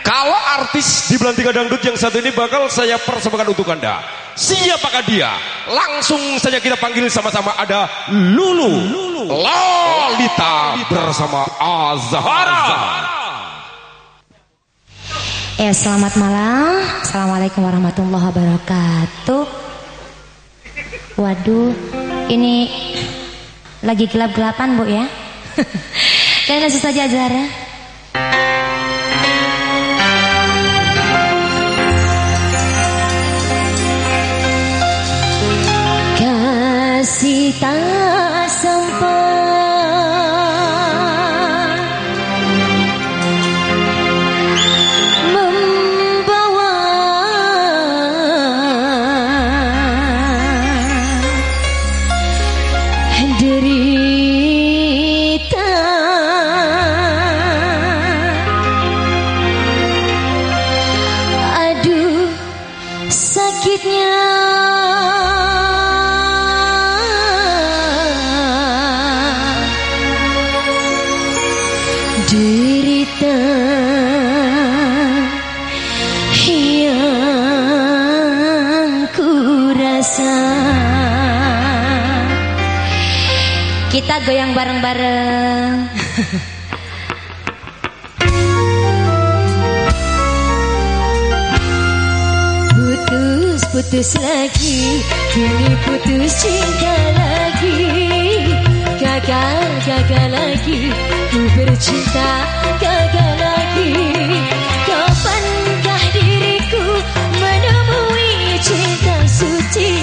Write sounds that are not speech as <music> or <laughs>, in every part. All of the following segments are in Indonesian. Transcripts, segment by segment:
Kalau artis di Belantika Dangdut yang satu ini bakal saya persembahkan untuk Anda. Siapakah dia? Langsung saja kita panggil sama-sama ada Lulu, Lolita bersama Azhara. Ya selamat malam Assalamualaikum warahmatullahi wabarakatuh Waduh Ini Lagi gelap-gelapan bu ya <laughs> Kalian langsung saja Zara derita yang ku rasa. Kita goyang bareng-bareng. <laughs> Putus putus lagi kini putus cinta lagi gagal lagi ku bercinta gagal lagi kapankah diriku menemui cinta suci?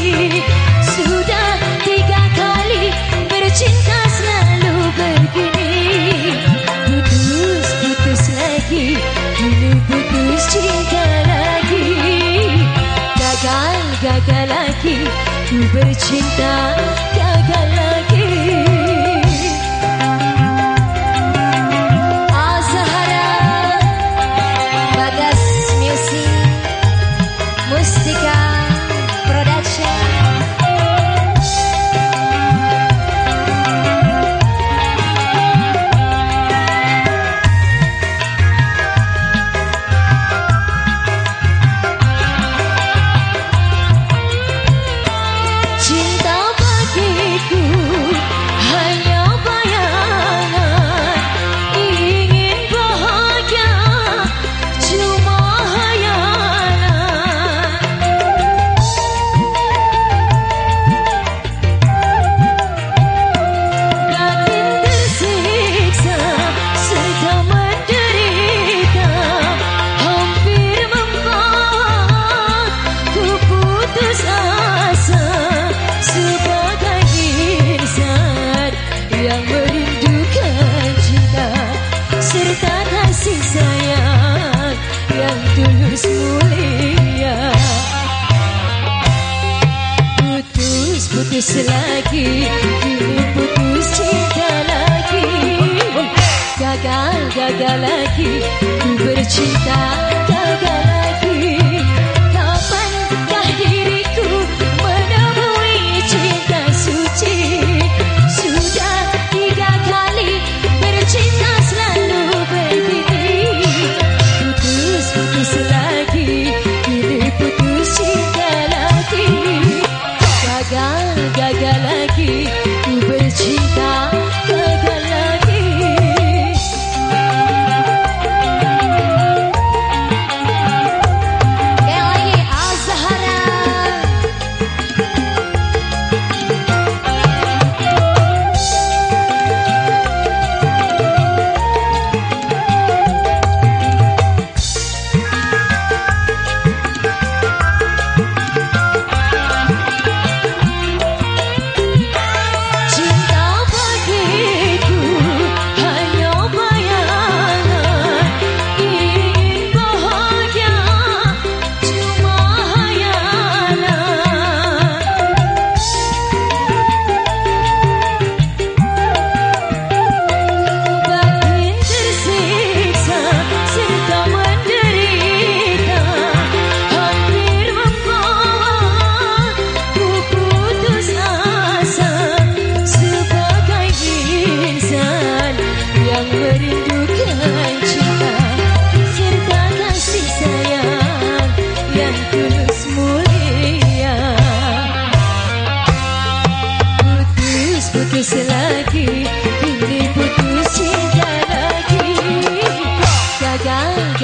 Sudah tiga kali bercinta selalu begini. Putus putus lagi kini putus cinta lagi. Gagal gagal lagi ku bercinta putus lagi kini putus cinta lagi. Gagal gagal lagi ku bercinta gagal lagi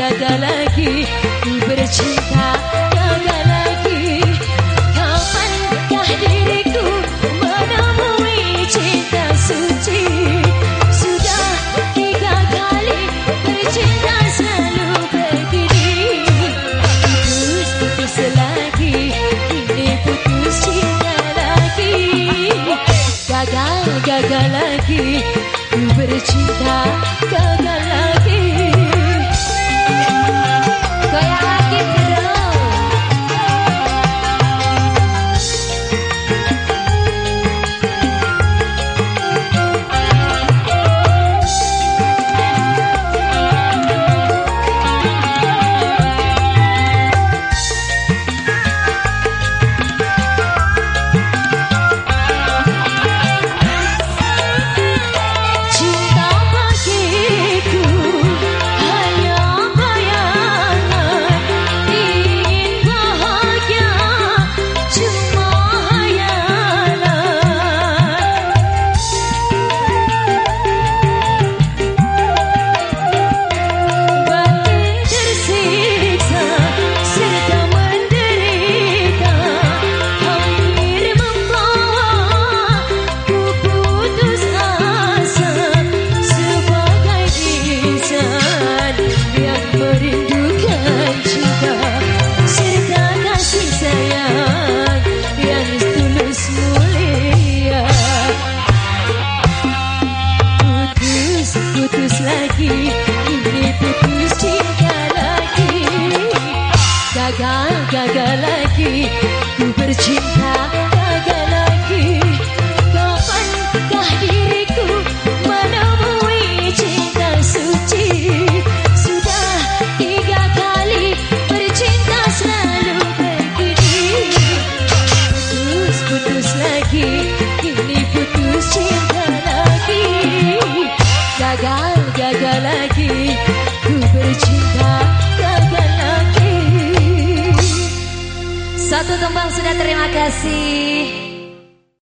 ada lagi ku bercinta putus lagi Ini putus cinta lagi. Gagal, gagal lagi Ku bercinta satu tumbang sudah terima kasih.